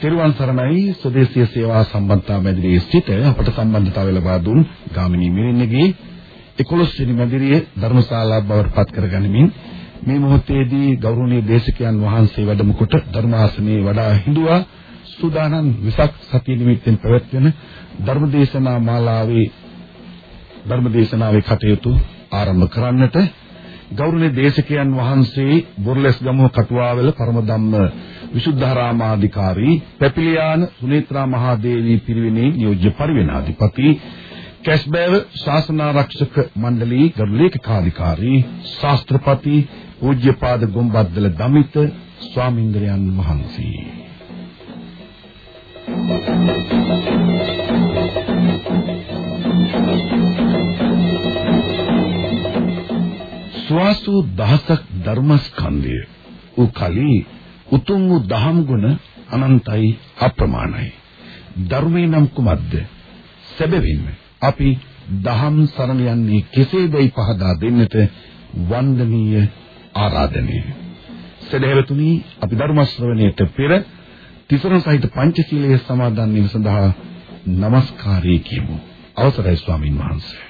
තෙරුවන් සරණයි. ස්වදේශීය සේවා සම්බන්ධතා මැදිරියේ සිට අපට සම්බන්ධතාවය ලබා දුන් ගාමිණී මිරින්නගේ 11 වෙනි මැදිරිය ධර්මශාලා බවට පත් කරගනිමින් මේ මොහොතේදී ගෞරවනීය දේශකයන් වහන්සේ වැඩම කොට ධර්මාසනයේ වඩා හිඳුවා සූදානම් විසක් සතිය නිමිත්තෙන් පැවැත්වෙන ධර්මදේශනා මාලාවේ ධර්මදේශනාවේ කටයුතු ආරම්භ කරන්නට ගෞරවනීය දේශකයන් වහන්සේ බොරලැස්ගමුව කටුවාවල පරම ධම්ම විසුද්ධාරාමාධිකාරී පැපිලියාන සුනේත්‍රා මහදේවී පිරිවෙනේ නියෝජ්‍ය පරිවෙනාධිපති කැස්බෑව ශාසනාරක්ෂක මණ්ඩලයේ ගරු ලේකකාධිකාරී ශාස්ත්‍රපති පූජ්‍යපාද ගොම්බද්දල දමිත ස්වාමීන්ද්‍රයන් වහන්සේ. ස්වාසු දහසක් ධර්මස්කන්ධය. උකලී උතුම් වූ දහම් ගුණ අනන්තයි අප්‍රමාණයි. ධර්මේ නම් කුමක්ද? සැබවින්ම අපි දහම් සරණ යන්නේ කෙසේදයි පහදා දෙන්නට වන්දනීය ආරාධනය. සදහැවතුනි අපි ධර්ම ශ්‍රවණයට පෙර තිසරණ සහිත පංචශීලයේ සමාදන් වීම සඳහා নমස්කාරය කියමු. අවසරයි ස්වාමින් වහන්සේ.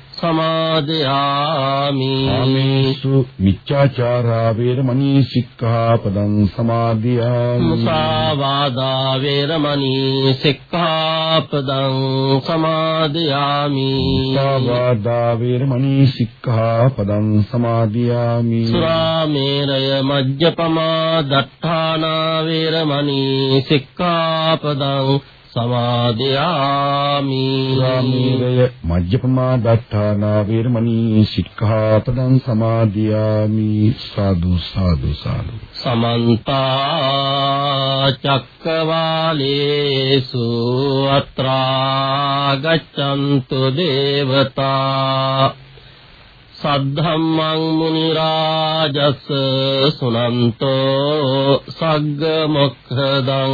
සමාදියාමි. කාමේසු මිච්ඡාචාරා වේරමණී සික්ඛාපදං සමාදියාමි. මුසාවාදා වේරමණී සික්ඛාපදං සමාදියාමි. සාවාදා වේරමණී සික්ඛාපදං සමාදියාමි. සුරාමේරය මජ්ජපමා දත්තානා වේරමණී සික්ඛාපදං සමාදියාමි. සාමීරය මජ්ජපමා දත්තානා වේරමණී සික්ඛාපදං සමාදියාමි. සාදු සාදු සාදු. සමන්ත චක්කවාලේසු අත්‍රා ගච්ඡන්තු දේවතා සද්ධම්මං මුනි රාජස් සුනන්තෝ සග්ග මොක්ඛදං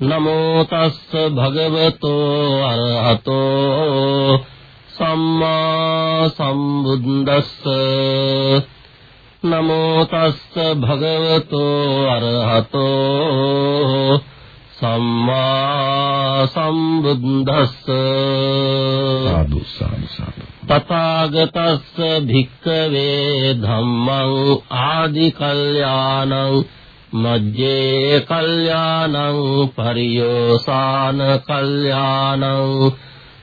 නමෝ තස්ස භගවතෝ අරහතෝ සම්මා සම්බුද්දස්ස නමෝ තස්ස භගවතෝ අරහතෝ සම්මා සම්බුද්දස්ස සාදු සාදු සාදු. තථාගතස්ස භික්ඛවේ ධම්මං ආදි කල්යාණං මජ්ජේ කල්යාණං පරියෝසాన කල්යාණං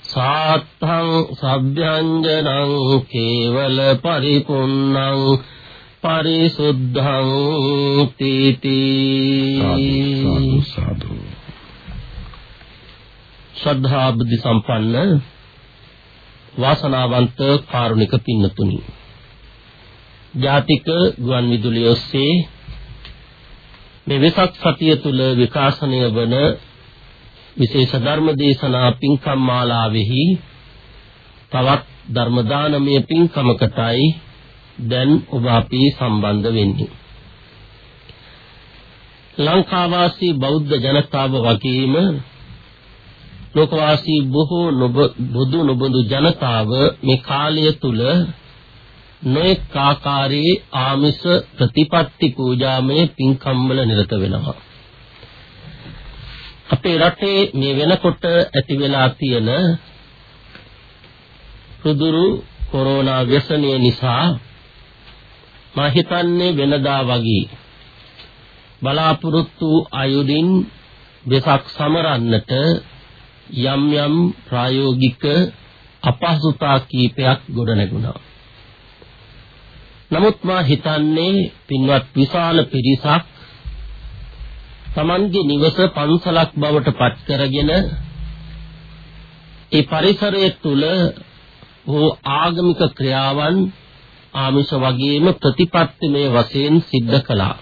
සාත්තං සබ්භ්‍යංජනං කේවල පරිපුන්නං පරිසුද්ධං තීති. සාදු සාදු. ශ්‍රද්ධා බුද්ධ සම්පන්න වාසනාවන්ත කාරුණික පින්නතුනි. ජාතික ගුවන් විදුලිය ඔස්සේ මේ වෙසක් සතිය තුල විකාශනය වන විශේෂ ධර්ම දේශනා පින්කම් මාලාවෙහි තවත් ධර්ම දානමය පින්කමකටයි දැන් ඔබ අපි සම්බන්ධ වෙන්නේ. ලංකාවාසී බෞද්ධ ජනතාව වගේම ලෝකවාසී බොහෝ බුදු නොබඳු ජනතාව මේ කාලය තුල නොඑක ආකාරයේ ආමිෂ ප්‍රතිපත්ති පූජාමය පින්කම් වල නිරත වෙනවා. අපේ රටේ මේ වෙනකොට ඇති වෙලා තියෙන රුදුරු කොරෝනා ව්‍යසනය නිසා මා හිතන්නේ වෙනදා වගේ බලාපොරොත්තු අයුරින් වෙසක් සමරන්නට යම් යම් ප්‍රායෝගික අපහසුතා කීපයක් ගොඩනැගුණා. නමුත් මා හිතන්නේ පින්වත් විශාල පිරිසක් Tamange නිවස පන්සලක් බවට පත් කරගෙන ඒ පරිසරය තුල වූ ආගමික ක්‍රියාවන් ආමිෂ වගේම ප්‍රතිපත්තිමය වශයෙන් සිද්ධ කළා.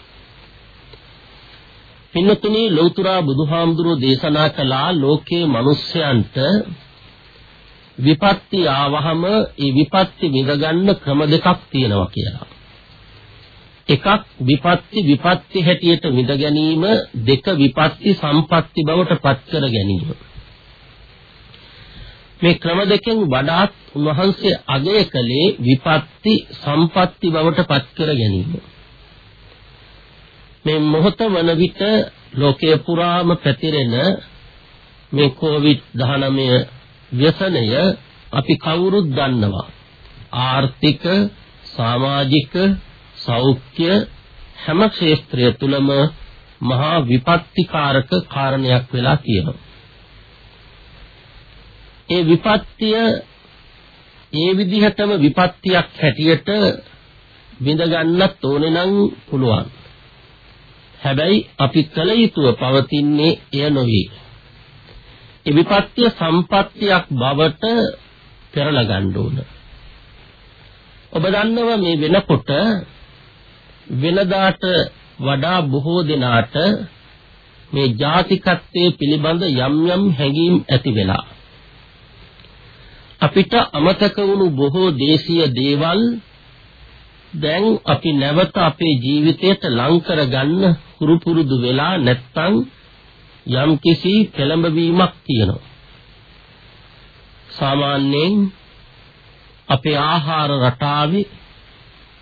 පින්නතුනි ලෞතුරා බුදුහාමුදුරෝ දේශනා කළා ලෝකේ මිනිස්යන්ට විපත්ති ආවහම ඒ විපත්ති විඳගන්න ක්‍රම දෙකක් තියෙනවා කියලා. එකක් විපත්ති විපත්ති හැටියට විඳ ගැනීම දෙක විපත්ති සම්පatti බවට පත් කර ගැනීම. මේ ක්‍රම දෙකෙන් වඩාත් උන්වහන්සේ අගය කළේ විපත්ති සම්පatti බවට පත් කර ගැනීම. මේ මොහොත වන විට ලෝකයේ පුරාම පැතිරෙන මේ කොවිඩ් 19 ව්‍යසනය අපි කවුරුත් දන්නවා. ආර්ථික, සමාජික, සෞඛ්‍ය හැම ක්ෂේත්‍රය තුලම මහා විපත්තිකාරක කාරණයක් වෙලා තියෙනවා. ඒ විපත්තිය ඒ විදිහටම විපත්තියක් හැටියට විඳ ගන්නත් ඕනේ නම් පුළුවන්. හැබැයි අපි කල යුතුව පවතින්නේ එය නොවේ. ඒ විපත්‍ය සම්පත්තියක් බවට පෙරලා ගන්න ඕන. ඔබ දන්නවා මේ වෙනකොට වෙනදාට වඩා බොහෝ දෙනාට මේ ජාතිකත්වයේ පිළිබඳ යම් යම් හැඟීම් ඇති වෙලා අපිට අමතක වුණු බොහෝ දේශීය දේවල් දැන් අපි නැවත අපේ ජීවිතයට ලං කරගන්න හුරු පුරුදු වෙලා නැත්තම් යම්කිසි පෙළඹවීමක් තියෙනවා. සාමාන්‍යයෙන් අපේ ආහාර රටාවේ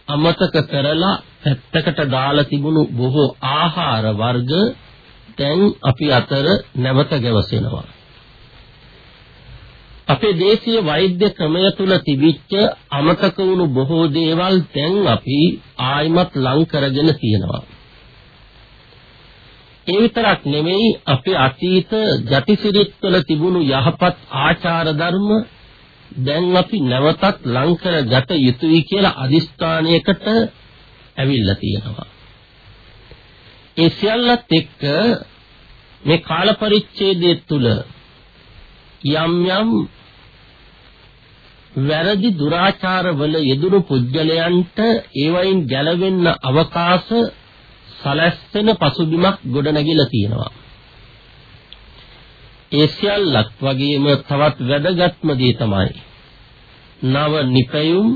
අමතක කරලා පැත්තකට දාලා තිබුණු බොහෝ ආහාර වර්ග දැන් අපි අතර නැවත ගැවසෙනවා. අපේ දේශීය වෛද්‍ය ක්‍රමය තුල තිබිච්ච අමතක වුණු බොහෝ දේවල් දැන් අපි ආයිමත් ලං කරගෙන තියෙනවා. ඒ විතරක් නෙමෙයි අපේ අතීත ගතිසිරිත් වල තිබුණු යහපත් ආචාර ධර්ම දැන් අපි නැවතත් ලං කරගත යුතුයි කියලා අදිස්ථානයකට ඇවිල්ලා තියෙනවා. ඒ සියල්ලත් එක්ක මේ කාල පරිච්ඡේදය තුල යම් යම් වැරදි දුරාචාර වල යෙදුණු පුද්ගලයන්ට ඒවයින් ගැලවෙන්න අවකාශ සලස්වෙන පසුබිමක් ගොඩනැගිලා තියෙනවා. ඒ සියල්ලක් වගේම තවත් වැදගත්ම දේ තමයි නව නිපැයුම්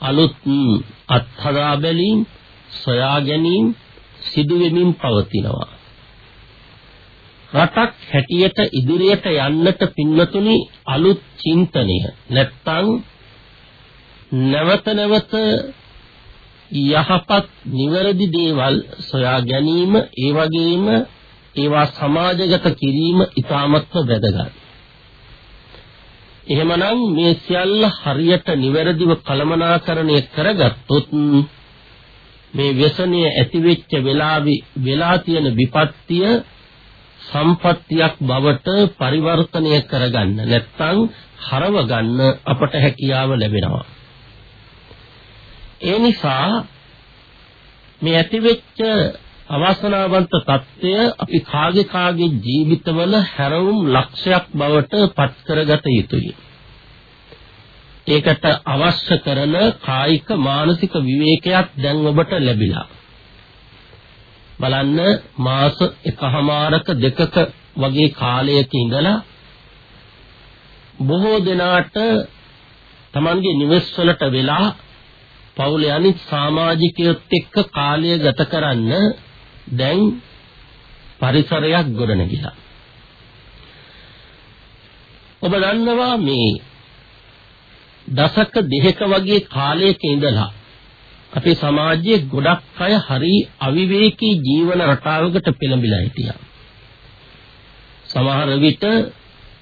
අලුත් අත්හදා බැලීම් සොයා ගැනීම සිදු වෙමින් පවතිනවා. රටක් හැටියට ඉදිරියට යන්නට පින්නතුනි අලුත් චින්තනය නැත්තම් නැවත නැවත යහපත් නිවැරදි දේවල් සොයා ගැනීම ඒ වගේම ඒවා සමාජගත කිරීම ඉතාමත්ම වැදගත්. එහෙමනම් මේ සියල්ල හරියට නිවැරදිව කළමනාකරණය කරගත්තොත් මේ ව්‍යසනය ඇතිවෙච්ච වෙලාවේ වෙලා තියෙන විපත්තිය සම්පත්තියක් බවට පරිවර්තනය කරගන්න නැත්නම් හරව ගන්න අපට හැකියාව ලැබෙනවා. ඒ නිසා මේ ඇතිවෙච්ච අවාසනාවන්ත తත්වය අපි කාගේ කාගේ ජීවිතවල හැරවුම් ලක්ෂයක් බවට පත් කරගත යුතුයි. ඒකට අවශ්‍ය කරන කායික මානසික විවේකයක් දැන් ඔබට ලැබිලා. බලන්න මාස එකහමාරක දෙකක වගේ කාලයක ඉඳලා බොහෝ දෙනාට Tamanගේ නිවෙස් වලට වෙලා පවුලේ අනිත් සමාජිකයොත් එක්ක කාලය ගත කරන්න දැන් පරිසරයක් ගොඩනගිලා. ඔබ දන්නවා මේ දශක දෙකක වගේ කාලයක ඉඳලා අපේ සමාජයේ ගොඩක් අය හරි අවිවේකී ජීවන රටාවකට පෙළඹිලා හිටියා. සමහර විට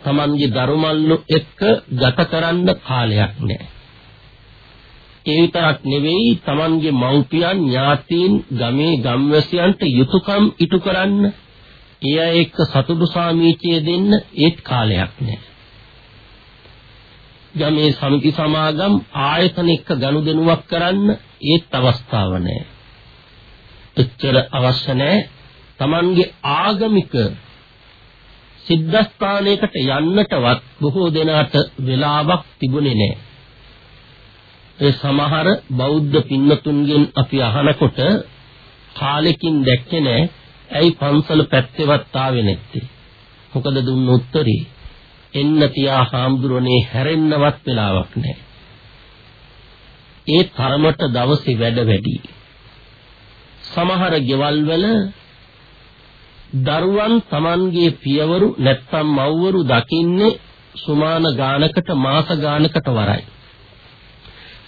Tamange දරුමල්ලු එක්ක ගත කරන්න කාලයක් නැහැ. ඒ විතරක් නෙවෙයි Tamange මව්පියන් ඥාතීන් ගමේ ගම්වැසියන්ට යුතුයකම් ඉටු කරන්න එය එක්ක සතුටු සාමීචය දෙන්න ඒත් කාලයක් නැහැ. ගමේ සමිති සමාගම් ආයතන එක්ක ගනුදෙනුවක් කරන්න ඒත් අවස්ථාව නැහැ. එච්චර අවශ්‍ය නැහැ. Tamange ආගමික සිද්ධාස්ථානයකට යන්නටවත් බොහෝ දෙනාට වෙලාවක් තිබුණේ නැහැ. ඒ සමහර බෞද්ධ පින්නතුන්ගෙන් අපි අහනකොට කාලෙකින් දැක්කේ නැහැ. ඇයි පන්සල පැත්තේවත් ආවේ නැත්තේ? මොකද දුන්න උත්තරේ එන්න තියා හාමුදුරනේ හැරෙන්නවත් වෙලාවක් නැහැ. ඒ තරමට දවසේ වැඩ වැඩි. සමහර ගෙවල් වල දරුවන් Tamanගේ පියවරු නැත්තම් මව්වරු දකින්නේ සුමාන ගානකට මාස ගානකට වරයි.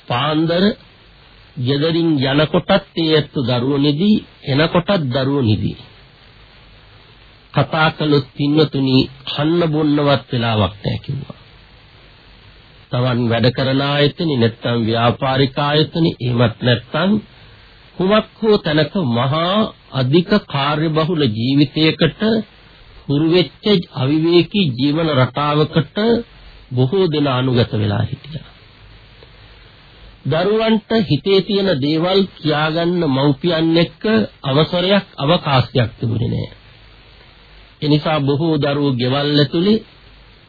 පාන්දර ගෙදරින් යනකොටත් ඒ ඇත්තු දරුවෝ නිදි එනකොටත් දරුවෝ නිදි. කතා කළොත් පින්නතුනි කන්න බොන්නවත් වෙලාවක් නැහැ කිව්වා. තවන් වැඩ කරන ආයතනෙ නැත්තම් ව්‍යාපාරික ආයතනෙ එහෙමත් නැත්තම් කුමක් හෝ තැනක මහා අධික කාර්යබහුල ජීවිතයකට හුරු වෙච්ච අවිවේකී ජීවන රටාවකට බොහෝ දෙනා අනුගත වෙලා හිටියා. දරුවන්ට හිතේ තියෙන දේවල් කියාගන්න මව්පියන් එක්ක අවසරයක් අවකාශයක් තිබුණේ නැහැ. ඒ නිසා බොහෝ දරුවෝ ගෙවල් ඇතුලේ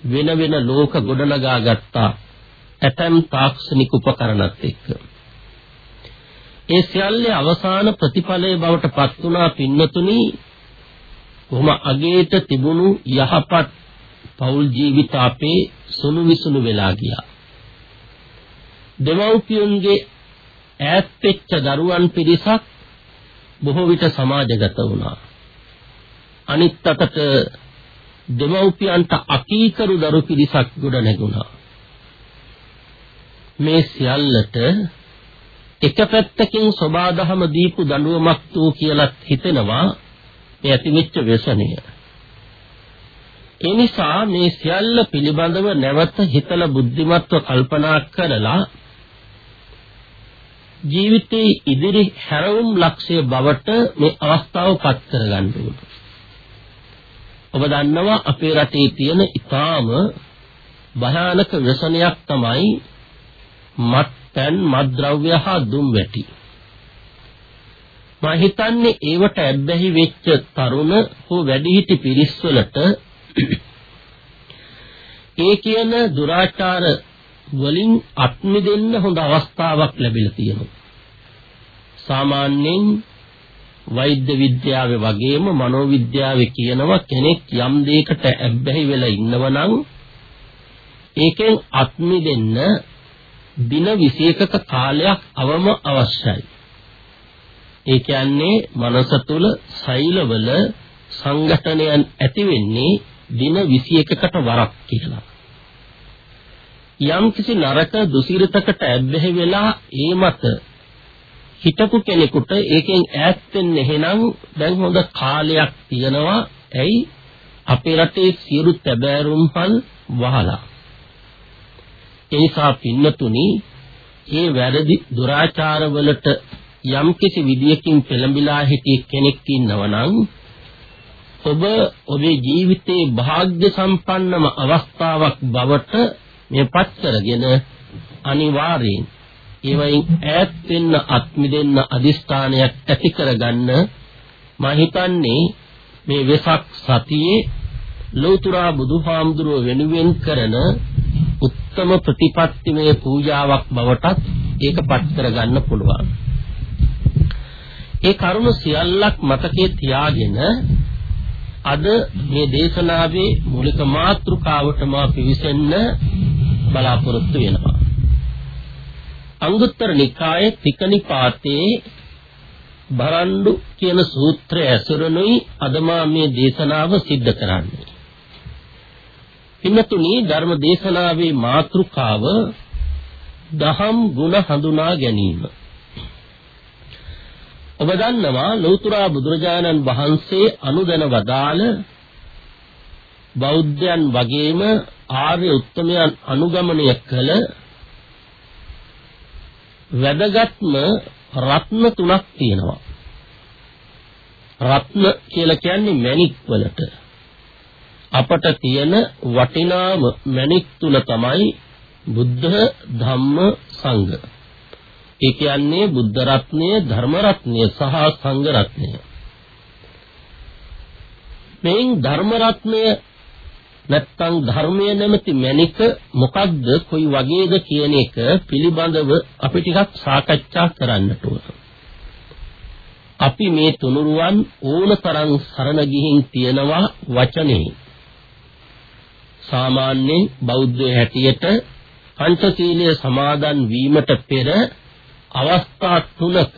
වෙන වෙන ලෝක ගොඩනගා ගත්තා. ඇතම් තාක්ෂණික උපකරණත් එක්ක. ඒ සියල්ලේ අවසාන ප්‍රතිඵලයේ බවට පත් වුණා පින්නතුනි කොහොම අගේට තිබුණු යහපත් පෞල් ජීවිත අපේ සුණු විසුණු වෙලා ගියා. දෙමව්පියන්ගේ ඈත් වෙච්ච දරුවන් පිරිසක් බොහෝ විට සමාජගත වුණා. අනිත් අතට දෙමව්පියන්ට අකීකරු දරු පිරිසක් ගොඩ නැගුණා. මේ සියල්ලට එක පැත්තකින් සබාදහම දීපු දඬුවමක් වූ කියලත් හිතෙනවා මේ ඇතිවෙච්ච ව්‍යසනය. ඒ නිසා මේ සියල්ල පිළිබඳව නැවත හිතලා බුද්ධිමත්ව කල්පනා කරලා ජීවිතයේ ඉදිරි හැරවුම් ලක්ෂ්‍ය බවට මේ අවස්ථාවපත් කරගන්න ඕනේ. ඔබ දන්නවා අපේ රටේ තියෙන ඊටාම භයානක ව්‍යසනයක් තමයි මත්පැන් මත්ද්‍රව්‍ය හා දුම්වැටි. මම හිතන්නේ ඒවට ඇබ්බැහි වෙච්ච තරුණ හෝ වැඩිහිටි පිරිස්වලට ඒ කියන දුරාචාර වලින් අත්මිදෙන්න හොඳ අවස්ථාවක් ලැබිලා තියෙනවා. සාමාන්‍යයෙන් වෛද්‍ය විද්‍යාවේ වගේම මනෝවිද්‍යාවේ කියනවා කෙනෙක් යම් දෙයකට ඇබ්බැහි වෙලා ඉන්නවනම් ඒකෙන් අත්මිදෙන්න දින 21ක කාලයක් අවම අවශ්‍යයි. ඒ කියන්නේ මනස තුල සෛලවල සංගඨනයන් ඇති වෙන්නේ දින 21කට වරක් කියලා. යම් කිසි නරක දුසිරිතකට ඇබ්බැහි වෙලා ඒ මත හිටපු කෙනෙකුට ඒකෙන් ඈත් වෙන්න එහෙනම් දැන් හොඳ කාලයක් තියෙනවා. ඇයි අපේ රටේ සියලු තැබෑරුම්පල් වහලා. ඒ නිසා පින්නතුනි මේ වැරදි දුරාචාරවලට යම්කිසි විදියකින් පෙළඹිලා හිටිය කෙනෙක් ඉන්නවනම් ඔබ ඔබේ ජීවිතේ වාග්ය සම්පන්නම අවස්ථාවක් බවට මේපත් කරගෙන අනිවාර්යෙන් ඒවයින් ඈත් වෙන්න අත්මිදෙන්න අදිස්ථානයක් ඇති කරගන්න මම හිතන්නේ මේ වෙසක් සතියේ ලෞතර බුදුහාමුදුරුව වෙනුවෙන් කරන උත්තම ප්‍රතිපත්තිමය පූජාවක් බවටත් ඒකපත් කරගන්න පුළුවන්. ඒ කරුණ සියල්ලක් මතකයේ තියාගෙන අද මේ දේශනාවේ මූලික මාතෘකාවටම පිවිසෙන්න බලාපොරොත්තු වෙනවා. අංගුත්තර නිකායේ තිකනිපාතේ බරණ්ඩු කියන සූත්‍රය ඇසුරනුයි අද මේ දේශනාව සිද්ධ කරන්නේ. පින්නතුනි ධර්ම දේශනාවේ මාතෘකාව දහම් ගුණ හඳුනා ගැනීම. ඔබ දන්නවා ලෞතර බුදුරජාණන් වහන්සේ අනුදැන වදාළ බෞද්ධයන් වගේම ආර්ය උත්තමයන් අනුගමනය කළ වැදගත්ම රත්න තුනක් තියෙනවා. රත්න කියලා කියන්නේ මණික් වලට. අපට තියෙන වටිනාම මණික් තුන තමයි බුද්ධ ධම්ම සංඝ. ඒ කියන්නේ බුද්ධ රත්නය, ධර්ම රත්නය සහ සංඝ රත්නය. මෙයින් ධර්ම රත්නය නැත්තම් ධර්මය නැමැති මණික මොකද්ද කොයි වගේද කියන එක පිළිබඳව අපි ටිකක් සාකච්ඡා කරන්නට ඕන. අපි මේ තුනුරුවන් ඕනතරම් සරණ ගිහින් තියනවා වචනේ. සාමාන්‍යයෙන් බෞද්ධ හැටියට පංචශීලයේ සමාදන් වීමට පෙර අවස්ථා තුනක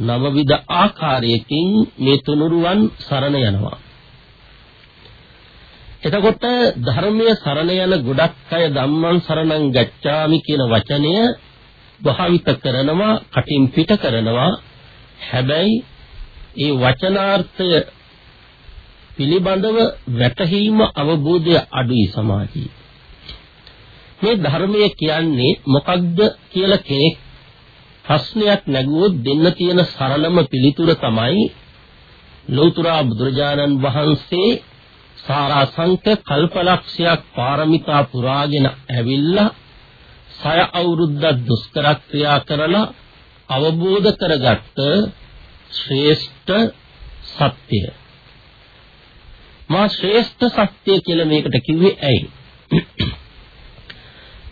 නවවිධ ආකාරයකින් මේ තුනුරුවන් සරණ යනවා. එතකොට ධර්මයේ සරණ යන ගොඩක් අය ධම්මං සරණං ගච්ඡාමි කියන වචනය භාවිත කරනවා කටින් පිට කරනවා. හැබැයි ඒ වචනාර්ථය පිළිබඳව වැටහීම අවබෝධය අඩුයි සමාජයේ. මේ ධර්මය කියන්නේ මොකක්ද කියලා කෙනෙක් ප්‍රශ්නයක් නැගුවොත් දෙන්න තියෙන සරලම පිළිතුර තමයි ලෞතර බුදුරජාණන් වහන්සේ සාරාංශක කල්පලක්ෂයක් පාරමිතා පුරාගෙන ඇවිල්ලා සය අවුරුද්දක් දුෂ්කර ක්‍රියා කරලා අවබෝධ කරගත්ත ශ්‍රේෂ්ඨ සත්‍යය මා ශ්‍රේෂ්ඨ සත්‍ය කියලා මේකට කිව්වේ ඇයි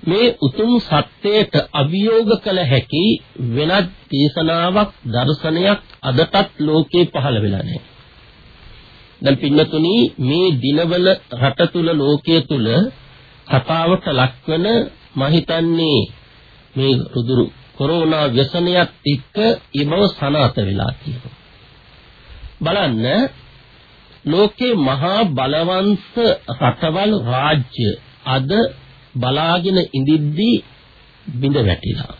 මේ උතුම් සත්‍යයට අභියෝග කළ හැකි වෙනත් දේශනාවක් දර්ශනයක් අදටත් ලෝකේ පහළ වෙලා නැහැ. දැන් පින්නතුනි මේ දිනවල රට තුල ලෝකයේ තුල කතාවට ලක්වන මම හිතන්නේ මේ රුදුරු කොරෝනා ව්‍යසනයත් එක්ක ඊමව සනාත වෙලා තියෙනවා. බලන්න ලෝකේ මහා බලවන්ත රටවල් රාජ්‍ය අද බලාගෙන ඉඳිද්දී බිඳ වැටිලා.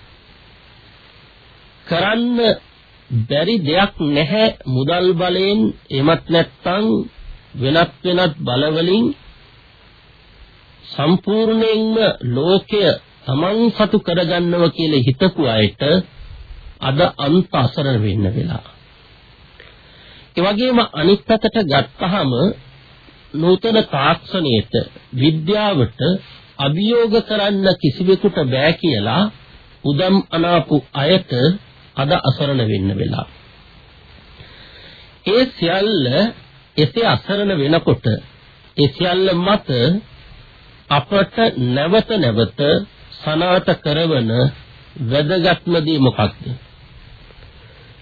කරන්න බැරි දෙයක් නැහැ මුදල් බලයෙන් එමත් නැත්නම් වෙනත් වෙනත් බලවලින් සම්පූර්ණයෙන්ම ලෝකය තමන් සතු කරගන්නව කියලා හිතපු අයට අද අන්ත අසරණ වෙන්න වෙලා. ඒ වගේම අනිත් පැත්තට ගත්තහම නූතන තාක්ෂණයට විද්‍යාවට අභියෝග කරන්න කිසිවෙකුට බෑ කියලා උදම් අනාපු අයට අද අසරණ වෙන්න වෙලා. ඒ සියල්ල එසේ අසරණ වෙනකොට ඒ සියල්ල මත අපට නැවත නැවත සනාත කරවන වැදගත්ම දේ මොකක්ද?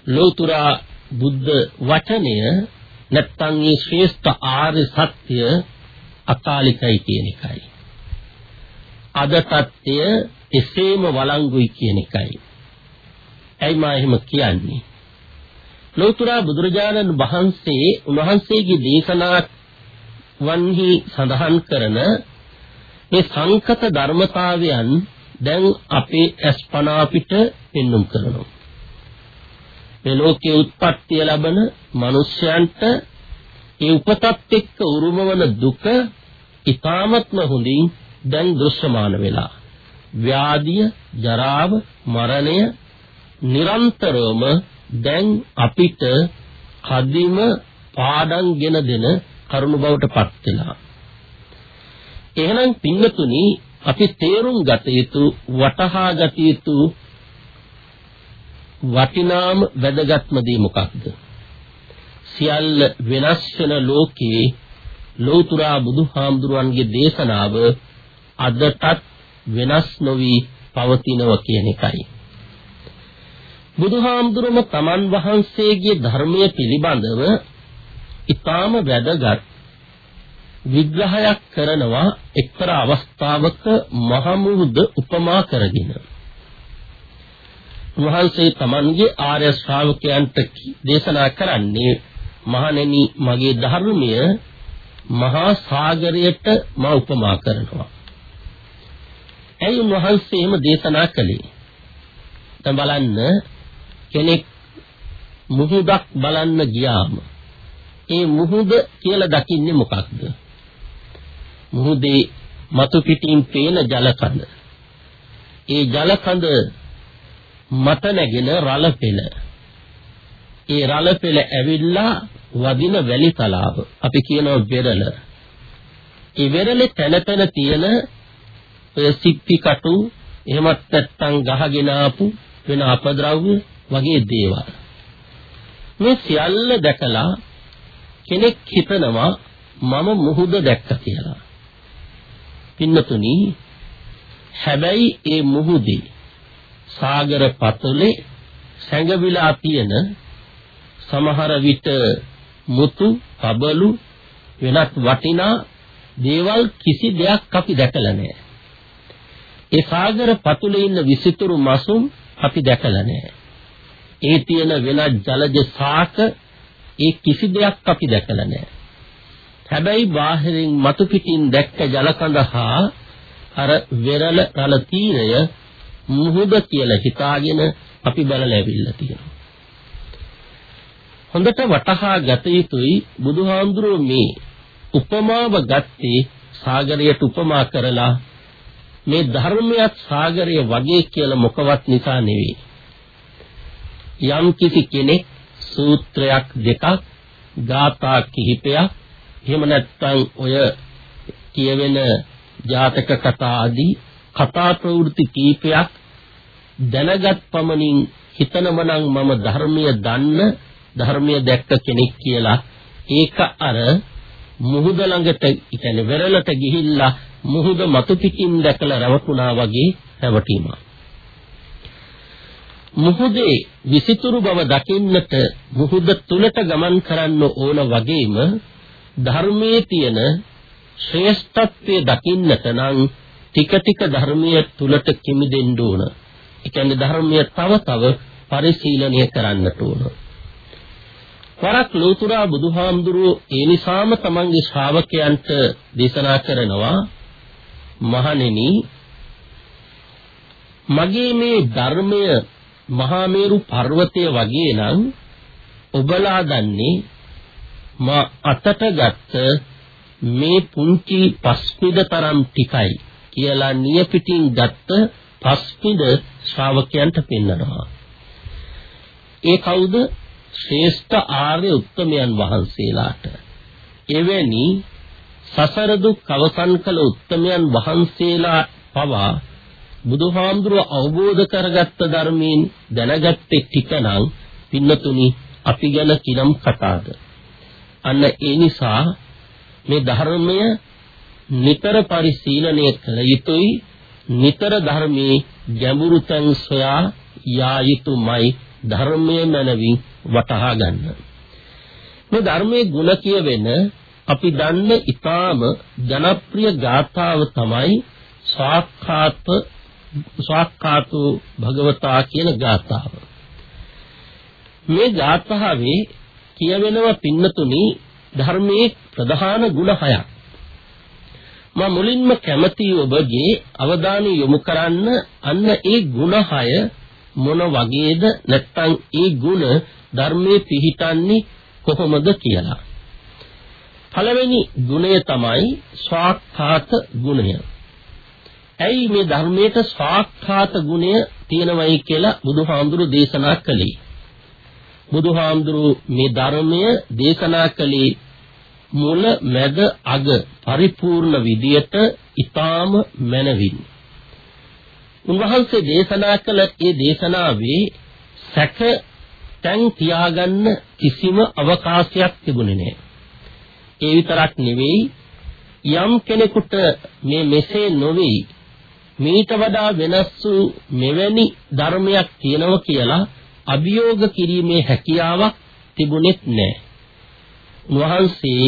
ලෝතර බුද්ධ වචනය නැත්තම් මේ ශ්‍රේෂ්ඨ ආර්ය සත්‍ය අකාලිකයි කියන එකයි. අද තත්ත්වය එසේම වළංගුයි කියන එකයි. ඇයි මා එහෙම කියන්නේ? ලෝතර බුදුරජාණන් වහන්සේ උන්වහන්සේගේ දේශනා වන්හි සඳහන් කරන මේ සංකත ධර්මතාවයන් දැන් අපේ අස්පනා පිට පෙන්눔 කරනවා. මේ ලෝකයේ උත්පත්තිය ලබන මිනිස්යන්ට ඒ උපතත් එක්ක උරුමවන දුක ඊ타මත්ම හොඳින් දැන් දෘශ්‍යමාන වෙලා ව්‍යාධිය ජරාව මරණය නිරන්තරවම දැන් අපිට කදිම පාඩම් ගෙන දෙන කරුණ බවට පත් වෙලා එහෙනම් පින්නතුනි අපි තේරුම් ගත යුතු වටහා ගත යුතු වටිනාම වැදගත්ම දේ මොකක්ද? සියල්ල වෙනස් වෙන ලෝකයේ ලෞතර බුදුහාමුදුරන්ගේ දේශනාව අදටත් වෙනස් නොවි පවතිනව කියන එකයි. බුදුහාමුදුරම තමන් වහන්සේගේ ධර්මයේ පිළිබඳව ඊටාම වැදගත් විග්‍රහයක් කරනවා එක්තරා අවස්ථාවක මහමුහුද උපමා කරගෙන. වහන්සේ තමන්ගේ ආර්ය ශ්‍රාවකයන්ට දේශනා කරන්නේ මහණෙනි මගේ ධර්මය මහා සාගරයට මා උපමා කරනවා. ඇයි උන්වහන්සේ එහෙම දේශනා කළේ? දැන් බලන්න කෙනෙක් මුහුදක් බලන්න ගියාම ඒ මුහුද කියලා දකින්නේ මොකක්ද? මුහුදේ මතු පිටින් පේන ජල කඳ. ඒ ජල කඳ මත නැගෙන රළ පෙළ. ඒ රළ පෙළ ඇවිල්ලා වදින වැලි තලාව. අපි කියනවා වෙරළ. ඒ වෙරළේ තැන තැන තියෙන ඔය සිප්පි කටු එහෙමත් නැත්නම් ගහගෙන ආපු වෙන අපද්‍රව්‍ය වගේ දේවල්. මේ සියල්ල දැකලා කෙනෙක් හිතනවා මම මුහුද දැක්ක කියලා. පින්නතුනි හැබැයි ඒ මුහුදේ සාගර පතුලේ සැඟවිලා තියෙන සමහර විට මුතු, කබලු වෙනත් වටිනා දේවල් කිසි දෙයක් අපි දැකලා නැහැ. ඒ සාගර පතුලේ ඉන්න විසිතුරු මසුම් අපි දැකලා නැහැ. ඒ තියෙන වෙනත් ජලජ සාක ඒ කිසි දෙයක් අපි දැකලා නැහැ. හැබැයි බාහිරින් මතු පිටින් දැක්ක ජලකඳ හා අර වෙරළ රළ තීරය මුහුද කියලා හිතාගෙන අපි බලලා ඇවිල්ලා තියෙනවා. හොඳට වටහා ගත යුතුයි බුදුහාමුදුරුවෝ මේ උපමාව ගත්තේ සාගරයට උපමා කරලා මේ ධර්මයක් සාගරය වගේ කියලා මොකවත් නිසා නෙවෙයි. යම් කිසි කෙනෙක් සූත්‍රයක් දෙකක් ගාථා කිහිපයක් එහෙම නැත්නම් ඔය කියවෙන ජාතක කතා ආදී කතා ප්‍රවෘත්ති කීපයක් දැනගත් පමණින් හිතනමනම් මම ධර්මීය දන්න ධර්මීය දැක්ක කෙනෙක් කියලා. ඒක අර මුහුද ළඟට කියන්නේ වෙරළට ගිහිල්ලා මුහුද මතු පිටින් දැකලා රවටුණා වගේ රැවටීමක්. මුහුදේ විසිතුරු බව දකින්නට මුහුද තුලට ගමන් කරන්න ඕන වගේම ධර්මයේ තියෙන ශ්‍රේෂ්ඨත්වයේ දකින්නට නම් ටික ටික ධර්මයේ තුලට කිමිදෙන්න ඕන. ඒ කියන්නේ ධර්මයේ තව තව පරිශීලනය කරන්නට ඕන. වරක් ලෝතුරා බුදුහාමුදුරුවෝ ඒ නිසාම තමන්ගේ ශ්‍රාවකයන්ට දේශනා කරනවා මහණෙනි මගේ මේ ධර්මය මහා මේරු පර්වතය වගේ නම් ඔබලා දන්නේ මා අතට ගත්ත මේ පුංචි පස්පිඩ තරම් ටිකයි කියලා නියපිටින් ගත්ත පස්පිඩ ශ්‍රාවකයන්ට පෙන්නනවා. ඒ කවුද? ශ්‍රේෂ්ඨ ආර්ය උත්තමයන් වහන්සේලාට. එවැනි සසර දුක් අවසන් කළ උත්තමයන් වහන්සේලා පවා බුදුහාමුදුරුව අවබෝධ කරගත්ත ධර්මයෙන් දැනගත්තේ ටිකනම් පින්නතුනි අපි ගැන කිනම් කතාද අන්න ඒ නිසා මේ ධර්මය නිතර පරිශීලනය කළ යුතුයි නිතර ධර්මයේ ගැඹුරු තැන් සොයා යා යුතුමයි ධර්මයේ මනවින් වටහා ගන්න. මේ ධර්මයේ ගුණ කියවෙන අපි දන්න ඊටාම ජනප්‍රිය ගාථාව තමයි සාක්ඛාත සාක්ඛාතු භගවතා කියන ගාථාව. මේ ගාථාවේ කියවෙනවා පින්නතුනි ධර්මයේ ප්‍රධාන ගුණ හයක්. මම මුලින්ම කැමති ඔබගේ අවධානය යොමු කරන්න අන්න ඒ ගුණ හය මොන වගේද නැත්නම් ඒ ಗುಣ ධර්මයේ පිහිටන්නේ කොහොමද කියලා. පළවෙනි ගුණය තමයි ස්වාක්ඛාත ගුණය. ඇයි මේ ධර්මයට ස්වාක්ඛාත ගුණය තියෙනවයි කියලා බුදුහාමුදුරු දේශනා කළේ? බුදුහාමුදුරු මේ ධර්මය දේශනා කළේ මුල මැද අග පරිපූර්ණ විදියට ඊටාම මනවින්. උන්වහන්සේ දේශනා කළ ඒ දේශනාවේ සැක තැන් තියාගන්න කිසිම අවකාශයක් තිබුණේ නැහැ. ඒ විතරක් නෙවෙයි යම් කෙනෙකුට මේ මෙසේ නොවේ මීට වඩා වෙනස් වූ මෙවැනි ධර්මයක් තියෙනවා කියලා අභියෝග කිරීමේ හැකියාවක් තිබුණෙත් නැහැ. වහන්සේ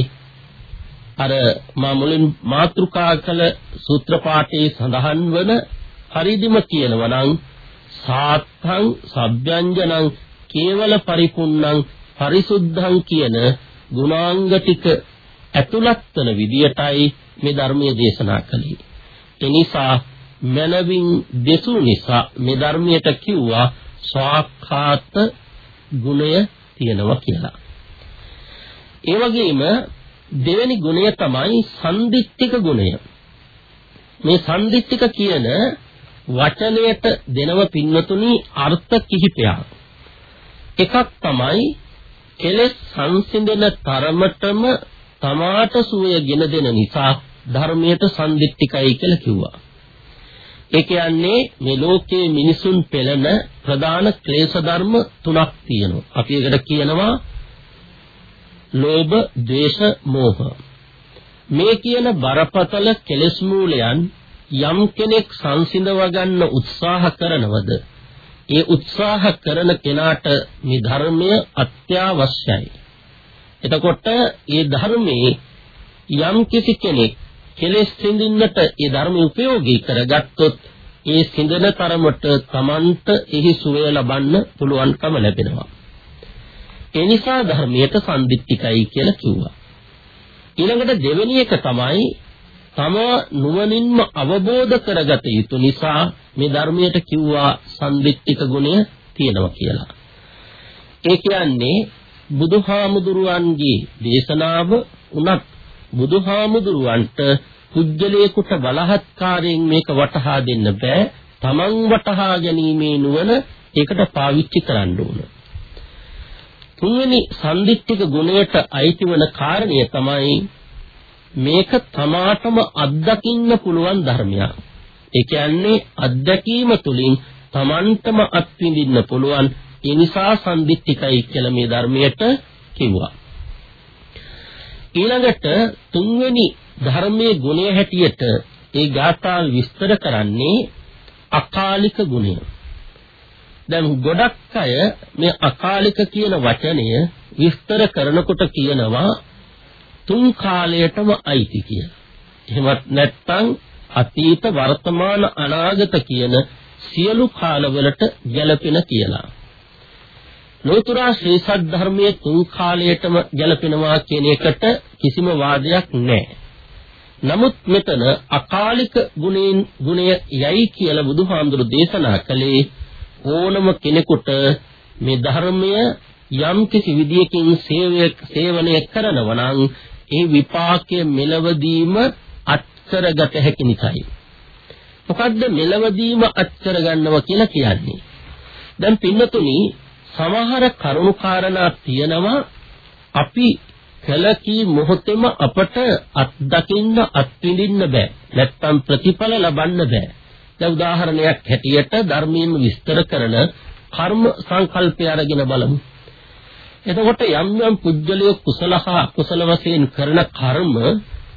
අර මා මුලින් මාතෘකා කළ සූත්‍ර පාඨයේ සඳහන් වන පරිදිම කියනවා නම් සාත්තං සබ්යංජනං කේවල පරිපුන්නං පරිසුද්ධං කියන ගුණාංග ටික ඇතුළත් වන විදියටයි මේ ධර්මයේ දේශනා කළේ. ඒ නිසා මනවින් දෙසු නිසා මේ ධර්මයට කිව්වා ස්වාක්ඛාත ගුණය තියෙනවා කියලා. ඒ වගේම දෙවෙනි ගුණය තමයි සම්දිත්තික ගුණය. මේ සම්දිත්තික කියන වචනයට දෙනව පින්නතුනි අර්ථ කිහිපයක්. එකක් තමයි කෙලෙස් සංසිඳන තරමටම තමාට සුවයගෙන දෙන නිසා ධර්මයට සම්දිත්තිකයි කියලා කිව්වා. ඒ කියන්නේ මේ ලෝකයේ මිනිසුන් පෙළෙන ප්‍රධාන ක්ලේශ ධර්ම තුනක් තියෙනවා. අපි ඒකට කියනවා ලෝභ, ද්වේෂ, මෝහ. මේ කියන බරපතල කෙලෙස් මූලයන් යම් කෙනෙක් සංසිඳව ගන්න උත්සාහ කරනවද ඒ උත්සාහ කරන කෙනාට මේ ධර්මය අත්‍යවශ්‍යයි. එතකොට මේ ධර්මයේ යම් කිසි කෙනෙක් කෙලෙස් සිඳින්නට ඒ ධර්ම උපයෝගී කරගත්තොත් ඒ සිඳන තරමට Tamanට එහි සුවය ලබන්න පුළුවන්කම ලැබෙනවා. ඒ නිසා ධර්මයට සම්දිත්තිකයි කියලා කිව්වා. ඊළඟට දෙවෙනි එක තමයි තම නුවණින්ම අවබෝධ කරගත යුතු නිසා මේ ධර්මයට කිව්වා සම්දිත්තික ගුණය තියෙනවා කියලා. ඒ කියන්නේ බුදුහාමුදුරුවන්ගේ දේශනාව උනත් බුදුහාමුදුරුවන්ට පුජ්‍යලයකට බලහත්කාරයෙන් මේක වටහා දෙන්න බෑ. Taman වටහා ගැනීමේ නුවණ ඒකට පාවිච්චි කරන්න ඕන. තුන්වෙනි සම්දිත්තික ගුණයට අයිති වන කාරණය තමයි මේක තමාටම අත්දකින්න පුළුවන් ධර්මයක්. ඒ කියන්නේ අත්දැකීම තුළින් Tamanටම අත්විඳින්න පුළුවන් ඒ නිසා සම්දිත්තිකයි කියලා මේ ධර්මයට කිව්වා. ඊළඟට තුන්වෙනි ධර්මයේ ගුණය හැටියට ඒ ගාථාල් විස්තර කරන්නේ අකාලික ගුණය. දැන් ගොඩක් අය මේ අකාලික කියන වචනය විස්තර කරනකොට කියනවා තුන් කාලයටම අයිති කියලා. එහෙමත් නැත්නම් අතීත වර්තමාන අනාගත කියන සියලු කාලවලට ගැලපෙන කියලා. ලෝතුරා ශ්‍රී සද්ධර්මයේ තුන් කාලයටම ගැලපෙනවා කියන එකට කිසිම වාදයක් නැහැ. නමුත් මෙතන අකාලික ගුණයෙන් ගුණය යයි කියලා බුදුහාමුදුරු දේශනා කළේ ඕනම කෙනෙකුට මේ ධර්මය යම් කිසි විදියකින් සේවය සේවනය කරනවා නම් ඒ විපාකයේ මෙලවදීම අත්කරගත හැකි නිසායි. මොකද්ද මෙලවදීම අත්කර ගන්නවා කියලා කියන්නේ? දැන් පින්නතුනි සමහර කරුණු කාරණා තියෙනවා අපි කලකී මොහොතේම අපට අත්දකින්න අත්විඳින්න බෑ. නැත්තම් ප්‍රතිඵල ලබන්න බෑ. දැන් උදාහරණයක් හැටියට ධර්මයෙන් විස්තර කරන කර්ම සංකල්පය අරගෙන බලමු. එතකොට යම් යම් පුජ්‍යලයේ කුසල හා අකුසල වශයෙන් කරන කර්ම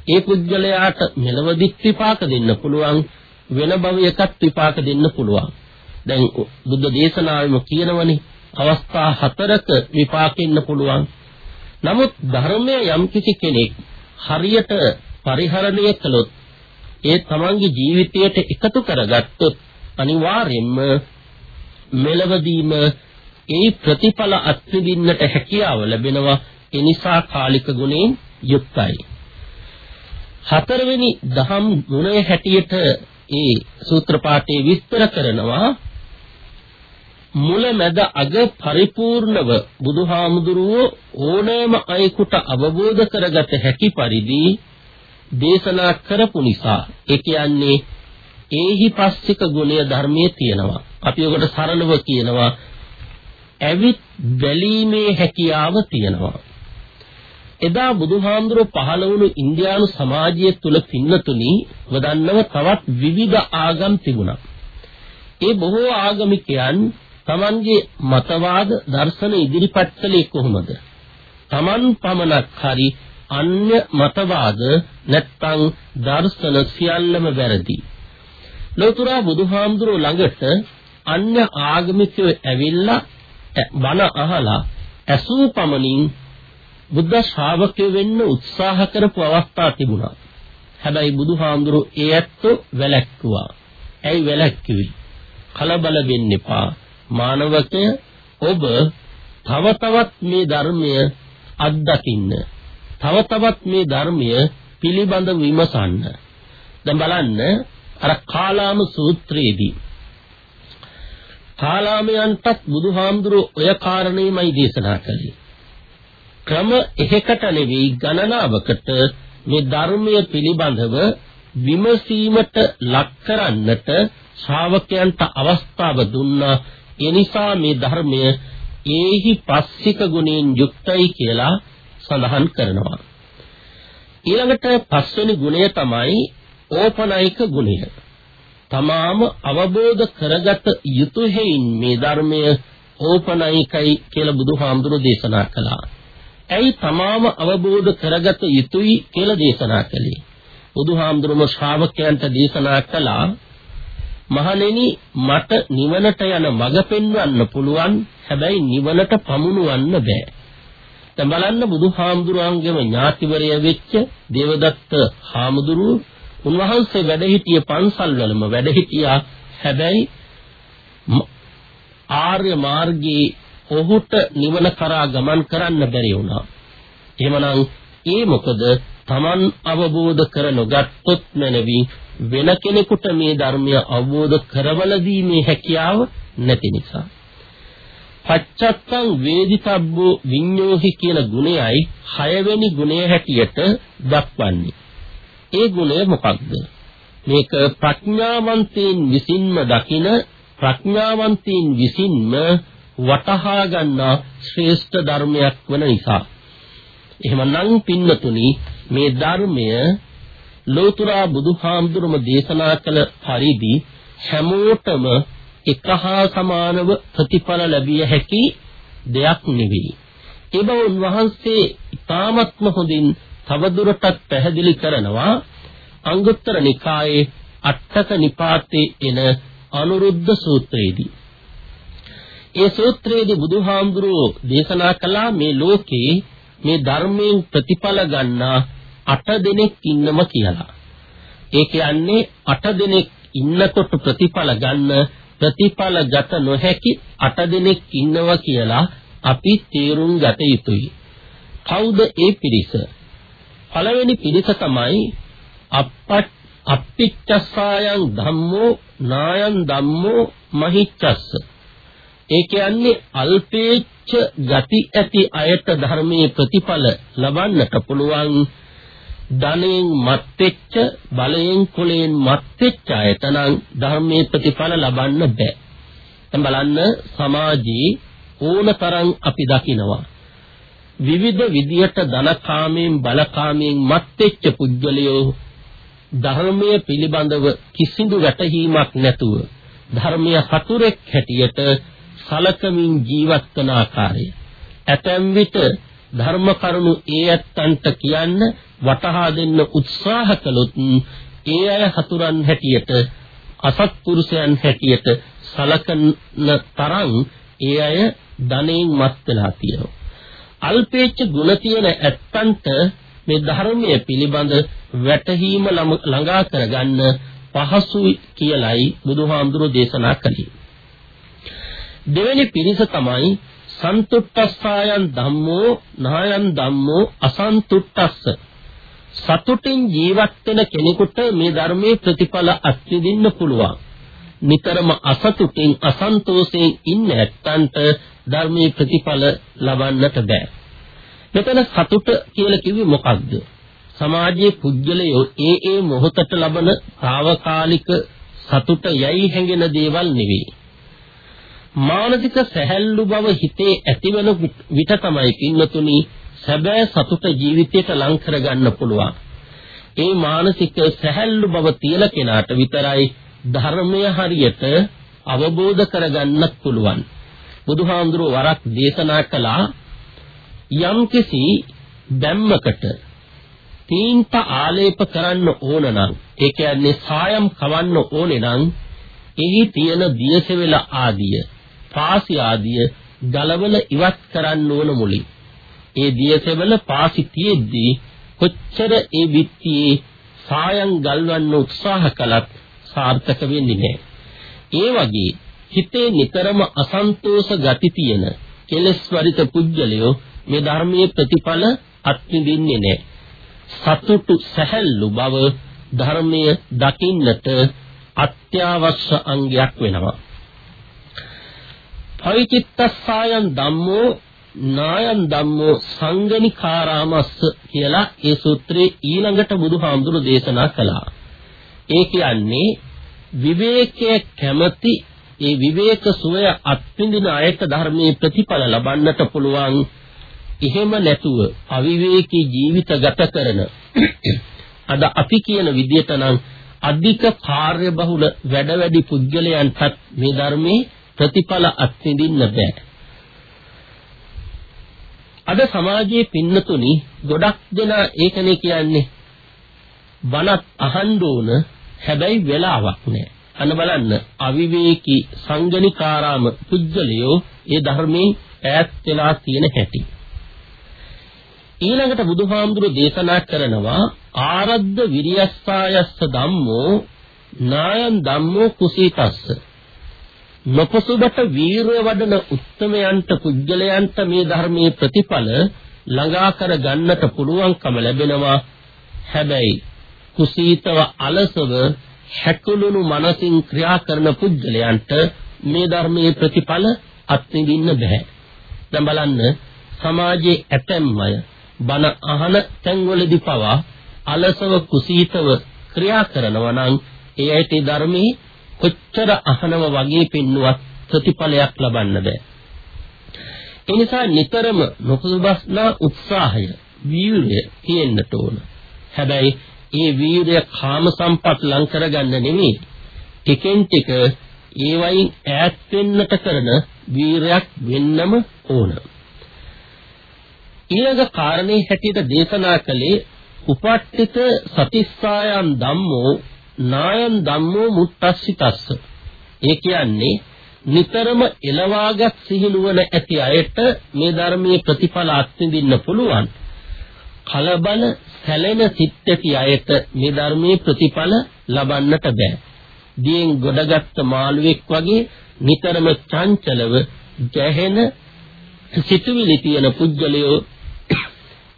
ඒ පුජ්‍යලයාට මෙලවදිත් විපාක දෙන්න පුළුවන් වෙන භවයකත් විපාක දෙන්න පුළුවන්. දැන් බුද්ධ දේශනාවෙම කියනවනේ අවස්ථා හතරක විපාකෙන්න පුළුවන්. නමුත් ධර්මය යම්කිසි කෙනෙක් හරියට පරිහරණය කළොත් ඒ තමන්ගේ ජීවිතයට එකතු කරගත්තොත් අනිවාර්යයෙන්ම මෙලවදීම ඒ ප්‍රතිඵල අත්විඳින්නට හැකියාව ලැබෙනවා. ඒ නිසා කාලික ගුණයෙන් යුක්තයි. හතරවෙනි දහම් ගුණය හැටියට ඒ සූත්‍ර පාඨයේ විස්තර කරනවා. මුල මැද අග පරිපූර්ණව බුදුහාමුදුරුවෝ ඕනෑම අයෙකුට අවබෝධ කරගත හැකි පරිදි දේශනා කරපු නිසා ඒ කියන්නේ ඒහි පස්සික ගුණය ධර්මයේ තියෙනවා. අපි ඔකට සරලව කියනවා ඇවිත් බැලීමේ හැකියාව තියෙනවා. එදා බුදුහාමුදුරුවෝ පහළ වුණු ඉන්දියානු සමාජය තුල පින්නතුනි වදන්නව තවත් විවිධ ආගම් තිබුණා. ඒ බොහෝ ආගමිකයන් Tamanගේ මතවාද දර්ශන ඉදිරිපත් කළේ කොහොමද? Taman පමණක් හරි අන්‍ය මතවාද නැත්තම් දර්ශන සියල්ලම වැරදි. ලෝතර බුදුහාමුදුරුවෝ ළඟට අන්‍ය ආගමිකයෝ ඇවිල්ලා බණ අහලා ඇසූ පමණින් බුද්ධ ශ්‍රාවකයෝ වෙන්න උත්සාහ කරපු අවස්ථා තිබුණා. හැබැයි බුදුහාමුදුරුවෝ ඒ ඇත්තෝ වැළැක්කුවා. ඇයි වැළැක්කුවේ? කලබල වෙන්න එපා. මානවකය ඔබ තව තවත් මේ ධර්මය අත්දකින්න. තව තවත් මේ ධර්මය පිළිබඳ විමසන්න. දැන් බලන්න අර කාලාම සූත්‍රයේදී කාලාමයන්ටත් බුදුහාමුදුරුවෝ ඔය කාරණේමයි දේශනා කළේ. ක්‍රම එකකට නෙවෙයි ගණනාවකට මේ ධර්මයේ පිළිබඳව විමසීමට ලක් කරන්නට ශ්‍රාවකයන්ට අවස්ථාව දුන්නා. ඒ නිසා මේ ධර්මය ඒහි පස්සික ගුණයෙන් යුක්තයි කියලා සඳහන් කරනවා. ඊළඟට පස්වෙනි ගුණය තමයි ඕපනයික ගුණය. තමාම අවබෝධ කරගත යුතු හේයින් මේ ධර්මය ඕපනයිකයි කියලා බුදුහාමුදුරෝ දේශනා කළා. ඇයි තමාම අවබෝධ කරගත යුතුයි කියලා දේශනා කළේ? බුදුහාමුදුරම ශ්‍රාවකයන්ට දේශනා කළා මහණෙනි මට නිවනට යන මඟ පෙන්වන්න පුළුවන්. හැබැයි නිවනට පමුණුවන්න බෑ. දැන් බලන්න බුදුහාමුදුරන්ගේම ඥාතිවරය වෙච්ච දේවදත්ත හාමුදුරුවෝ උන්වහන්සේ වැඩ සිටියේ පන්සල් වලම වැඩ හිටියා. හැබැයි ආර්ය මාර්ගයේ ඔහුට නිවන කරා ගමන් කරන්න බැරි වුණා. එහෙමනම් ඒ මොකද? Taman අවබෝධ කර නොගත්තොත් මැනවි වෙන කෙනෙකුට මේ ධර්මය අවබෝධ කරවල දීමේ හැකියාව නැති නිසා. පච්චත්තං වේදිතබ්බෝ විඤ්ඤෝහි කියන ගුණයයි හයවෙනි ගුණය හැටියට දක්වන්නේ. ඒ ගුණය මොකක්ද? මේක ප්‍රඥාවන්තයින් විසින්ම දකින ප්‍රඥාවන්තයින් විසින්ම වටහා ගන්නා ශ්‍රේෂ්ඨ ධර්මයක් වන නිසා. එහෙමනම් පින්නතුනි මේ ධර්මය ලෝතුරා බුදුහාමුදුරම දේශනා කළ පරිදි හැමෝටම එකහා සමානව ප්‍රතිඵල ලැබිය හැකි දෙයක් නෙවෙයි. ඒ බව උන්වහන්සේ ඊ타ත්ම හොඳින් තවදුරටත් පැහැදිලි කරනවා අංගුත්තර නිකායේ අට්ඨක නිපාතේ එන අනුරුද්ධ සූත්‍රයේදී. ඒ සූත්‍රයේදී බුදුහාමුදුරුවෝ දේශනා කළා මේ ලෝකේ මේ ධර්මයෙන් ප්‍රතිඵල ගන්නා අට දෙනෙක් ඉන්නම කියලා. ඒ කියන්නේ අට දෙනෙක් ඉන්නකොට ප්‍රතිඵල ගන්න ප්‍රතිඵල ගත නොහැකි අට දෙනෙක් ඉන්නවා කියලා අපි තේරුම් ගත යුතුයි. කවුද ඒ පිරිස? පළවෙනි පිරිස තමයි අප්පත් අප්පිච්චස්සායන් ධම්මෝ නායන් ධම්මෝ මහිච්චස්ස. ඒ කියන්නේ අල්පේච්ඡ ගති ඇති අයට ධර්මයේ ප්‍රතිඵල ලබන්නට පුළුවන් ධනෙන් මත්වෙච්ච බලයෙන් කුලයෙන් මත්වෙච්ච අයට නම් ධර්මයේ ප්‍රතිඵල ලබන්න බෑ. දැන් බලන්න සමාජයේ ඕනතරම් අපි දකිනවා විවිධ විදියට ධනකාමයෙන් බලකාමයෙන් මත්වෙච්ච පුද්ගලයෝ ධර්මයේ පිළිබඳව කිසිදු වැටහීමක් නැතුව ධර්මයේ හතුරෙක් හැටියට සලකමින් ජීවත් වන ආකාරය ඇතැම් විට ධර්ම කරුණු ඒ ඇත්තන්ට කියන්න වටහා දෙන්න උත්සාහ කළොත් ඒ අය හතුරන් හැටියට අසත්පුරුෂයන් හැටියට සලකන තරම් ඒ අය ධනෙන් මත් වෙලා තියෙනවා. අල්පේච්ඡ ගුණ තියෙන ඇත්තන්ට මේ ධර්මයේ පිළිබඳ වැටහීම ළඟා කරගන්න පහසුයි කියලයි බුදුහාමුදුරෝ දේශනා කළේ. දෙවෙනි පිරිස තමයි සන්තුට්ඨස්සායන් ධම්මෝ නායන් ධම්මෝ අසන්තුට්ඨස්ස සතුටින් ජීවත් වෙන කෙනෙකුට මේ ධර්මයේ ප්‍රතිඵල අත්විඳින්න පුළුවන්. නිතරම අසතුටින් අසන්තෝෂයෙන් ඉන්න ඇත්තන්ට ධර්මයේ ප්‍රතිඵල ලබන්නට බෑ. මෙතන සතුට කියලා කිව්වේ මොකක්ද? සමාජයේ පුජ්‍යලයෝ ඒ ඒ මොහොතට ලබන తాවකාලික සතුට යයි හැඟෙන දේවල් නෙවෙයි. මානසික සැහැල්ලු බව හිතේ ඇතිවන විට තමයි පින්නතුනි සැබෑ සතුට ජීවිතයට ලං කරගන්න පුළුවන්. ඒ මානසික සැහැල්ලු බව තියන කෙනාට විතරයි ධර්මය හරියට අවබෝධ කරගන්නත් පුළුවන්. බුදුහාඳුරෝ වරක් දේශනා කළා යම්කිසි දැම්මකට තීන්ත ආලේප කරන්න ඕන නම් ඒ කියන්නේ සායම් කවන්න ඕනේ නම් එහි තියෙන දියසෙවල ආදිය පාසි ආදිය ගලවල ඉවත් කරන්න ඕන මුලින් ඒ දියසෙවල පාසි තියෙද්දී කොච්චර ඒ විත්තියේ සායම් ගල්වන්න උත්සාහ කළත් සාර්ථක වෙන්නේ නැහැ. ඒ වගේ හිතේ නිතරම අසන්තෝෂ ගති තියෙන කෙලස් වරිත පුජ්‍යලයෝ මේ ධර්මයේ ප්‍රතිඵල අත්විඳින්නේ නැහැ. සතුටු සැහැල්ලු බව ධර්මයේ දකින්නට අත්‍යවශ්‍ය අංගයක් වෙනවා. පවිචිත්තස්සායන් ධම්මෝ නායන් ධම්මෝ සංගනිකාරාමස්ස කියලා ඒ සූත්‍රයේ ඊළඟට බුදුහාමුදුරු දේශනා කළා. ඒ කියන්නේ විවේකයේ කැමැති ඒ විවේක සුවය අත්විඳින අයට ධර්මයේ ප්‍රතිඵල ලබන්නට පුළුවන් එහෙම නැතුව අවිවේකී ජීවිත ගත කරන අද අපි කියන විදිහට නම් අධික කාර්ය බහුල වැඩ වැඩි පුද්ගලයන්ටත් මේ ධර්මයේ ප්‍රතිඵල අත්විඳින්න බෑ. අද සමාජයේ පින්නතුනි ගොඩක් දෙනා ඒකනේ කියන්නේ බණත් අහන්න ඕන හැබැයි වෙලාවක් නෑ. අන්න බලන්න අවිවේකී සංගනිකාරාම පුජ්‍යලියෝ ඒ ධර්මයෙන් ඈත් වෙලා තියෙන හැටි. ඊළඟට බුදුහාමුදුරු දේශනා කරනවා ආරද්ධ විරියස්සායස්ස ධම්මෝ නායන් ධම්මෝ කුසීතස්ස නොපසුබට වීරය වඩන උත්තමයන්ට පුජ්‍යලයන්ට මේ ධර්මයේ ප්‍රතිඵල ළඟා කර ගන්නට පුළුවන්කම ලැබෙනවා. හැබැයි කුසීතව අලසව හැකුළුණු මනසින් ක්‍රියා කරන පුජ්‍යලයන්ට මේ ධර්මයේ ප්‍රතිඵල අත්විඳින්න බෑ දැන් බලන්න සමාජයේ ඇතැම් අය බණ අහන තැන්වලදී පවා අලසව කුසීතව ක්‍රියා කරනවා නම් ඒ ඇයිට ධර්මයේ කොච්චර අහනව වගේ පින්නුවත් ප්‍රතිඵලයක් ලබන්න බෑ. ඒ නිසා නිතරම නොකුසුබස්නා උත්සාහය වීර්යය තියෙන්නට ඕන. හැබැයි ඒ වීර්යය කාම සම්පත් ලං කරගන්න නෙමෙයි. ටිකෙන් ටික ඒ වයින් ඈත් වෙන්නට කරන වීරයක් වෙන්නම ඕන. ඊළඟ කාරණේ හැටියට දේශනා කළේ උපට්ඨිත සතිස්සායන් ධම්මෝ නායන් ධම්මෝ මුත්තස්සිතස්ස. ඒ කියන්නේ නිතරම එළවාගත් සිහිනුවන ඇති අයට මේ ධර්මයේ ප්‍රතිඵල අත්විඳින්න පුළුවන්. කලබල සැලෙන සිත් ඇති අයට මේ ධර්මයේ ප්‍රතිඵල ලබන්නට බෑ. දියෙන් ගොඩගත් මාළුවෙක් වගේ නිතරම චංචලව ගැහෙන සිතුවිලි තියෙන පුද්ගලයෝ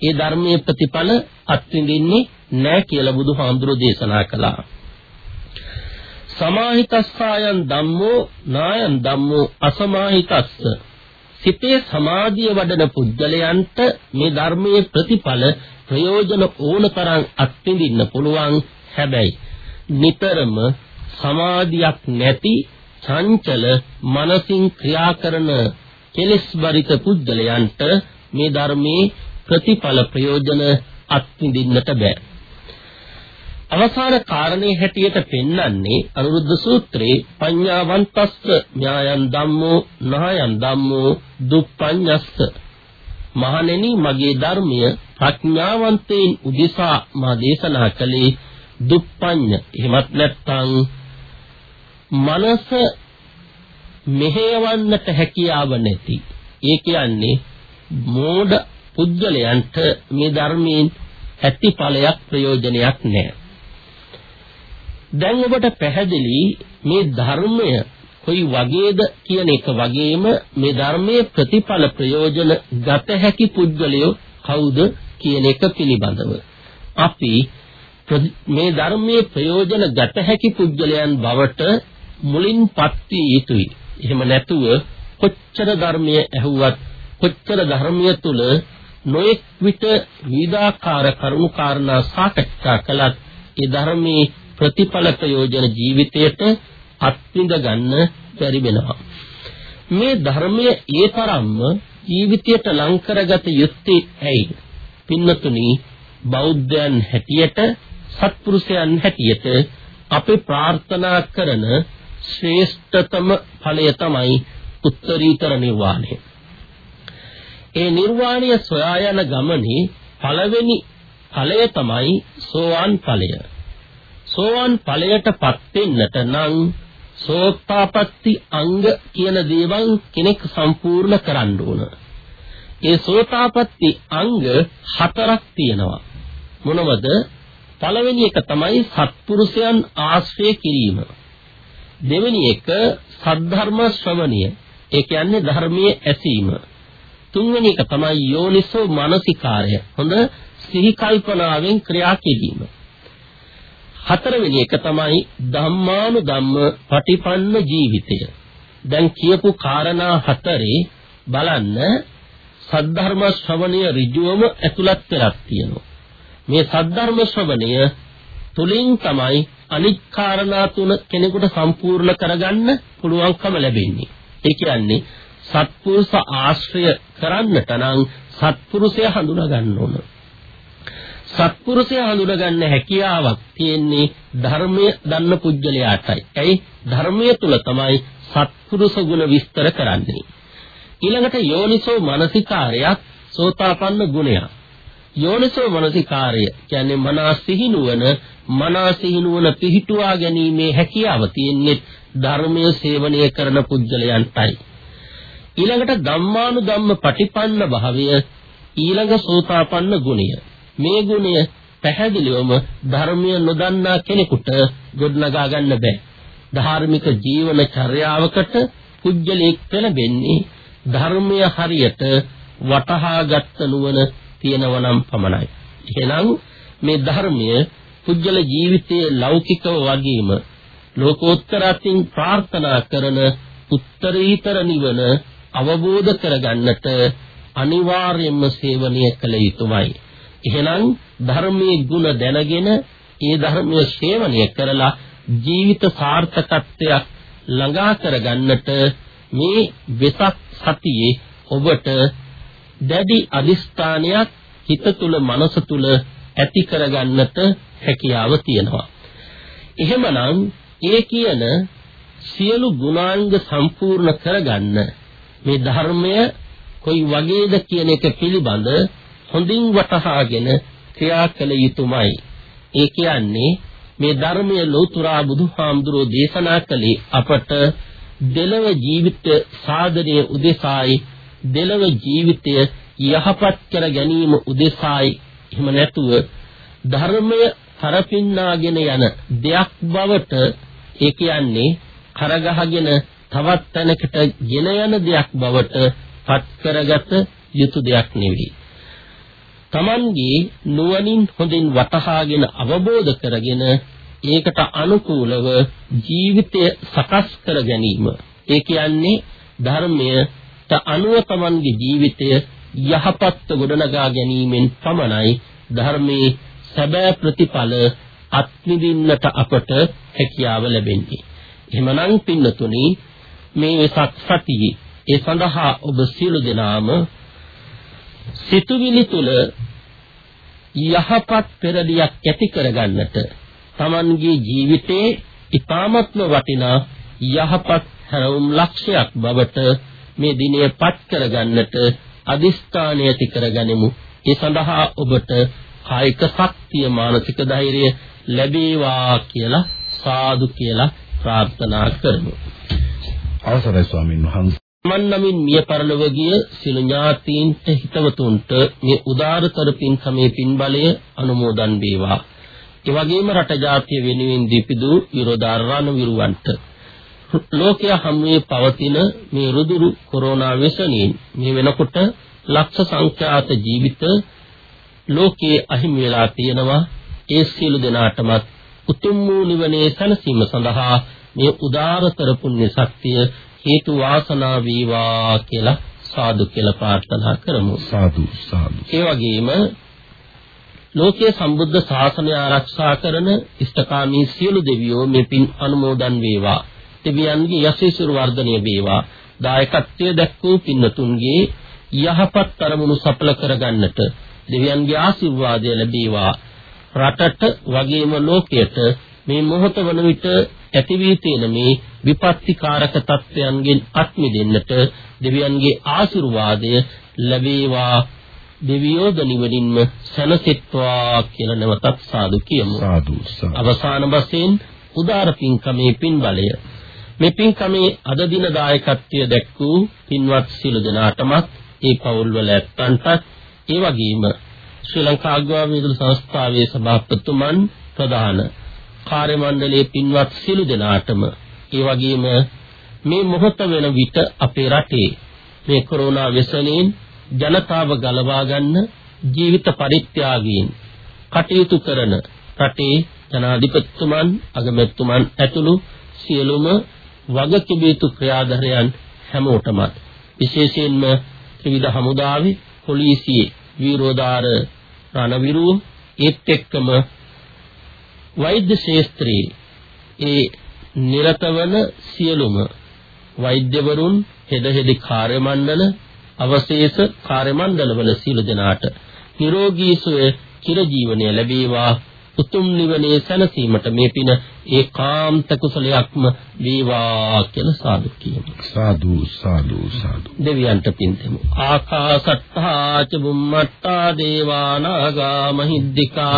ඒ ධර්මයේ ප්‍රතිඵල අත්විඳින්නේ නැහැ කියලා බුදුහාමුදුරෝ දේශනා කළා. සමාහිතස්සායන් ධම්මෝ නායන් ධම්මෝ අසමාහිතස්ස සිතේ සමාධිය වඩන පුද්ගලයන්ට මේ ධර්මයේ ප්‍රතිඵල ප්‍රයෝජන ඕනතරම් අත්විඳින්න පුළුවන් හැබැයි නිතරම සමාධියක් නැති චංචල මනසින් ක්‍රියා කරන කෙලෙස් බරිත පුද්ගලයන්ට මේ ධර්මයේ ප්‍රතිඵල ප්‍රයෝජන අත්විඳින්නට බෑ. අවසාන කාරණේ හැටියට පෙන්වන්නේ අනුරුද්ධ සූත්‍රයේ පඤ්ඤාවන්තස්ස ඥායන් ධම්මෝ නහයන් ධම්මෝ දුප්පඤ්ඤස්ස. මහණෙනි මගේ ධර්මය ප්‍රඥාවන්තයින් උදෙසා මා දේශනා කළේ දුප්පඤ්ඤ. එහෙමත් නැත්නම් මනස මෙහෙයවන්නට හැකියාව නැති. ඒ කියන්නේ මෝඩ පුද්ගලයන්ට මේ ධර්මයෙන් ඇති ඵලයක් ප්‍රයෝජනයක් නැහැ. දැන් ඔබට පැහැදිලි මේ ධර්මය කොයි වගේද කියන එක වගේම මේ ධර්මයේ ප්‍රතිඵල ප්‍රයෝජන ගත හැකි පුද්ගලයෝ කවුද කියන එක පිළිබඳව අපි මේ ධර්මයේ ප්‍රයෝජන ගත හැකි පුද්ගලයන් බවට මුලින්පත් වී යුතුයි. එහෙම නැතුව කොච්චර ධර්මයේ ඇහුවත් කොච්චර ධර්මයේ තුල නොඑක් විට විවිධාකාර කරුණු කාරණා සාකච්ඡා කළත් ඒ ධර්මයේ ප්‍රතිඵල ප්‍රයෝජන ජීවිතයට අත්විඳ ගන්න බැරි වෙනවා. මේ ධර්මයේ ඒ තරම්ම ජීවිතයට ලං කරගත යුත්තේ ඇයි? පින්නතුනි බෞද්ධයන් හැටියට සත්පුරුෂයන් හැටියට අපි ප්‍රාර්ථනා කරන ශ්‍රේෂ්ඨතම ඵලය තමයි උත්තරීතර නිර්වාණය. ඒ නිර්වාණය සොයා යන ගමනේ පළවෙනි ඵලය තමයි සෝවාන් ඵලය. සෝවාන් ඵලයටපත් වෙන්නට නම් සෝතාපට්ටි අංග කියන දේවල් කෙනෙක් සම්පූර්ණ කරන්න ඕන. ඒ සෝතාපට්ටි අංග හතරක් තියෙනවා. මොනවද? පළවෙනි එක තමයි සත්පුරුෂයන් ආශ්‍රය කිරීම. දෙවෙනි එක සද්ධර්ම ශ්‍රවණය. ඒ කියන්නේ ධර්මයේ ඇසීම. තුන්වෙනි එක තමයි යෝනිසෝ මානසිකාරය. හොඳ සිහි කල්පනාවෙන් ක්‍රියා කිරීම. හතරවෙනි එක තමයි ධම්මානුධම්ම පටිපන්න ජීවිතය. දැන් කියපු කාරණා හතරේ බලන්න සද්ධර්ම ශ්‍රවණය ඍජුවම ඇතුළත් වෙලක් තියෙනවා. මේ සද්ධර්ම ශ්‍රවණය තුලින් තමයි අනික් කාරණා තුන කෙනෙකුට සම්පූර්ණ කරගන්න පුළුවන්කම ලැබෙන්නේ. ඒ කියන්නේ සත්පුරුෂ ආශ්‍රය කරන්නට නම් සත්පුරුෂය හඳුනා ගන්න ඕන. සත්පුරුෂය හඳුනගන්න හැකියාවක් තියෙන්නේ ධර්මයේ දන්න පුජ්‍යලයාටයි. ඇයි? ධර්මයේ තුල තමයි සත්පුරුෂ ගුණ විස්තර කරන්නේ. ඊළඟට යෝනිසෝ මනසිකාරයත් සෝතාපන්න ගුණයක්. යෝනිසෝ මනසිකාරය කියන්නේ මනස සිහිනුවන මනස සිහිනුවන පිහිටුවා ගැනීමේ හැකියාව තියෙන්නේ ධර්මයේ සේවනය කරන පුජ්‍යලයන්ටයි. ඊළඟට ධම්මානුධම්ම පටිපන්න භාවය ඊළඟ සෝතාපන්න ගුණය. මේ ගුණය පැහැදිලිවම ධර්මය නොදන්නා කෙනෙකුට ගොඩනගා ගන්න බෑ. ධාර්මික ජීවන චර්යාවකට පුජ්‍යලෙක් පෙළඹෙන්නේ ධර්මය හරියට වටහාගත් නුවණ තියෙනවා නම් පමණයි. එහෙනම් මේ ධර්මය පුජ්‍යල ජීවිතයේ ලෞකිකව වගේම ලෝකෝත්තර ප්‍රාර්ථනා කරන උත්තරීතර නිවන අවබෝධ කරගන්නට අනිවාර්යයෙන්ම සේවනය කළ යුතුමයි. එහෙනම් ධර්මයේ ගුණ දැනගෙන ඒ ධර්මයේ සේවනය කරලා ජීවිත සාර්ථකත්වයක් ළඟා කරගන්නට මේ වෙසක් සතියේ ඔබට දැඩි අදිස්ථානයක් හිත තුල මනස තුල ඇති කරගන්නට හැකියාව තියෙනවා. එහෙමනම් ඒ කියන සියලු ගුණාංග සම්පූර්ණ කරගන්න මේ ධර්මය කොයි වගේද කියන එක පිළිබඳ හොඳින් වටහාගෙන ක්‍රියා කළ යුතුමයි. ඒ කියන්නේ මේ ධර්මයේ ලෞතුරා බුදුහාමුදුරෝ දේශනා කළේ අපට දෙලව ජීවිත සාධනයේ උදෙසායි දෙලව ජීවිතය යහපත් කර ගැනීම උදෙසායි එහෙම නැතුව ධර්මය කරපින්නාගෙන යන දෙයක් බවට ඒ කියන්නේ කරගහගෙන තවත් තැනකට ගෙන යන දෙයක් බවට පත් කරගත යුතු දෙයක් නෙවෙයි. Tamanගේ නුවණින් හොඳින් වටහාගෙන අවබෝධ කරගෙන ඒකට අනුකූලව ජීවිතය සකස් කර ගැනීම. ඒ කියන්නේ ධර්මයට අනුව Tamanගේ ජීවිතය යහපත් ගොඩනගා ගැනීමෙන් පමණයි ධර්මයේ සැබෑ ප්‍රතිඵල අත්විඳින්නට අපට හැකියාව ලැබෙන්නේ. එහෙමනම් පින්නතුනි මේ වෙසක් සතියේ ඒ සඳහා ඔබ සියලු දෙනාම සිතුවිලි තුල යහපත් පෙරලියක් ඇති කරගන්නට Tamanගේ ජීවිතේ ඊ타මත්ම වටිනා යහපත් හැරවුම් ලක්ෂයක් බවට මේ දිනය පත් කරගන්නට අදිස්ථානය ඇති කරගනිමු. ඒ සඳහා ඔබට කායික ශක්තිය මානසික ධෛර්යය ලැබේවා කියලා සාදු කියලා ප්‍රාර්ථනා කරමු. අවසරයි ස්වාමීන් වහන්සේ. මන් නමින් මිය පරලොව ගිය සිළු ඥාතීන්ට හිතවතුන්ට මේ උදාරතර පින්කමේ පින්බලය අනුමෝදන් වේවා. ඒ වගේම රට ජාතිය වෙනුවෙන් දීපිදු විරෝධාරණ විරුවන්ට ලෝකයේ හැමේ පවතින මේ රුදුරු කොරෝනා වසනින් මේ වෙනකොට ලක්ෂ සංඛ්‍යාත ජීවිත ලෝකයේ අහිමි වෙලා තියෙනවා ඒ සියලු දෙනාටමත් උතුම් වූ නිවනේ සැනසීම සඳහා මේ උදාරතර පුණ්‍ය ශක්තිය හේතු වාසනා වේවා කියලා සාදු කියලා ප්‍රාර්ථනා කරමු. සාදු සාදු. ඒ වගේම ලෝකයේ සම්බුද්ධ ශාසනය ආරක්ෂා කරන ඉෂ්ඨකාමී සියලු දෙවියෝ මේ පින් අනුමෝදන් වේවා. දෙවියන්ගේ යසීසුරු වර්ධනය වේවා. දායකත්වයේ දැක්වූ පින්නතුන්ගේ යහපත් අරමුණු සඵල කරගන්නට දෙවියන්ගේ ආශිර්වාදය ලැබේවා. රටට වගේම ලෝකයට මේ මොහොත වන විට ඇති වී තියෙන මේ විපත්තිකාරක තත්වයන්ගෙන් අත් මිදෙන්නට දෙවියන්ගේ ආශිර්වාදය ලැබේවා. දෙවියෝද නිවනින්ම සැනසෙත්වා කියලා නැවතත් සාදු කියමු. සාදු අවසාන වශයෙන් උදාර පින්කමේ පින් බලය මේ පින්කමේ අද දින දායකත්වය දැක්වූ පින්වත් සිළු දෙනාටමත් ඒ පවුල්වල ඇත්තන්ටත් ඒ වගේම ශ්‍රී ලංකා අග්‍රාමීදුල සංස්ථාවේ සභාපතිතුමන් ප්‍රධාන කාර්ය මණ්ඩලයේ පින්වත් සිළු දෙනාටම ඒ වගේම මේ මොහොත වෙන විට අපේ රටේ මේ කොරෝනා ව්‍යසනයෙන් ජනතාව ගලවා ගන්න ජීවිත පරිත්‍යාගයෙන් කටයුතු කරන රටේ ජනාධිපතිතුමන් අගමැතිතුමන් ඇතුළු සියලුම වගකිවිය යුතු ක්‍රියාධරයන් හැමෝටම විශේෂයෙන්ම ත්‍රිවිධ හමුදාවේ පොලිසියේ විරෝධාර රණවිරුව ඒත් එක්කම වෛද්‍ය ශාස්ත්‍රයේ ඒ නිරතවන සියලුම වෛද්‍යවරුන් හෙද හෙදි කාර්ය මණ්ඩල අවශේෂ කාර්ය මණ්ඩලවල සියලු දෙනාට නිරෝගී සුවය චිර ජීවනය ලැබේවා උතුම් නිවනේ සැනසීමට මේ පින ඒකාන්ත කුසලයක්ම වේවා කියලා සාදු කියමු. සාදු සාදු සාදු. දෙවියන්ට පින් දෙමු. ආකාසත්තා ච බුම්මත්තා දේවානාගා මහිද්దికා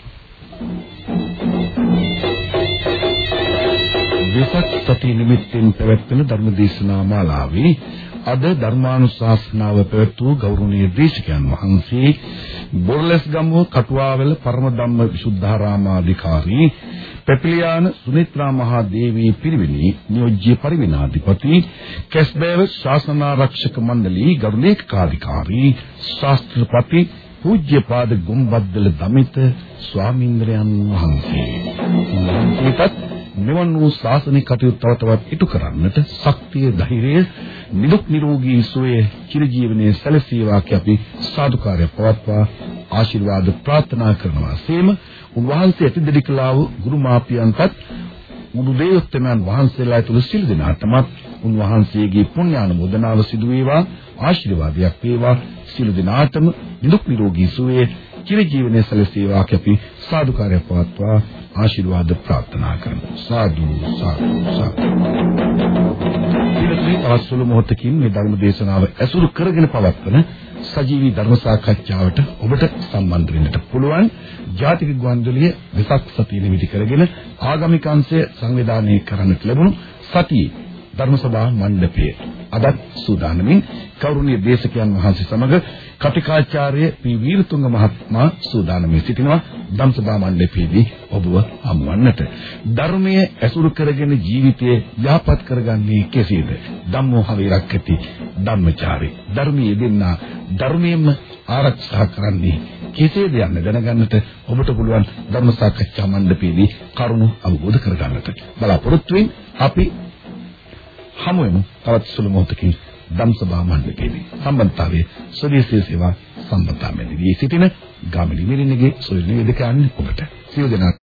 විසක් සති නිමිත්තෙන් පැවැත්වෙන ධර්මදේශනා මාලාවේ අද ධර්මානුශාසනාව පැවැත්වූ ගෞරවනීය දේශකයන් වහන්සේ බොරලැස්ගමුව කටුවාවල පරම ධම්ම විසුද්ධාරාමාධිකාරී පෙපිලියාන සුනිත්‍රා මහා දේවී පිරිවෙනි නියෝජ්‍ය පරිවිනාධිපති කැස්බෑව ශාසනාරක්ෂක මණ්ඩලී ගරුලේඛකාධිකාරී ශාස්ත්‍රපති පූජ්‍යපාද ගුම්බද්දල දමිත ස්වාමීන්ද්‍රයන් වහන්සේ. උන්වහන්සේට මෙවන් වූ ශාසනික කටයුතු තව තවත් ඉටු කරන්නට ශක්තිය ධෛර්යය නිදුක් නිරෝගී සුවය චිරජීවනයේ සැලසීවා අපි සාදුකාරය පවත්වා ආශිර්වාද ප්‍රාර්ථනා කරනවා. සේම උන්වහන්සේ ඇතිදෙඩි කළා වූ ගුරු මාපියන්ටත් මුදු දේවත්වයන් වහන්සේලා තුළ සිල් දෙනාටමත් උන්වහන්සේගේ පුණ්‍යානුමෝදනාව සිදු වේවා ආශිර්වාදයක් වේවා. සියලු දෙනාටම නිදුක් නිරෝගී සුවය චිරජීවනයේ සැලසීවා අපි සාදුකාරය පවත්වා ආශිර්වාද ප්‍රාර්ථනා කරමු. සාදු සාදු සාදු. ඊළඟට අවසල මොහොතකින් මේ ධර්ම දේශනාව ඇසුරු කරගෙන පවත්වන සජීවී ධර්ම සාකච්ඡාවට ඔබට සම්බන්ධ වෙන්නට පුළුවන්. ජාතික ගුවන්විදුලිය වෙසක් සතිය නිමිති කරගෙන ආගමික අංශය සංවිධානය කරන්නට ලැබුණු සතියේ ධර්ම සභා මණ්ඩපයේ අදත් සූදානමින් කෞරුණීය දේශකයන් වහන්සේ සමග කතිකාචාර්ය පී වීරතුංග මහත්මයා සූදානම්ව සිටිනවා ධම්සභා මණ්ඩපයේදී ඔබව හමුවන්නට ධර්මයේ ඇසුරු කරගෙන ජීවිතය යහපත් කරගන්නේ කෙසේද? ධම්මෝ හවිරක්කති. ධම්මචාරී ධර්මයේ දෙන්නා ධර්මයෙන්ම ආරක්ෂා කරන්නේ කෙසේද යන්න දැනගන්නට ඔබට පුළුවන් ධර්ම සාකච්ඡා මණ්ඩපයේදී කරුණු අවබෝධ කරගන්නට. බලාපොරොත්තු වෙමින් අපි හමු වෙමු තවත් සුළු මොහොතකින් ධම්සභා මණ්ඩපයේදී සම්බන්ධතාවයේ ස්වදේශීය සේවා සම්බන්ධතාවයේදී සිටින ගාමිණී මිරිණගේ සොයුරු නිවේදකයන් ඔබට සියලු දෙනා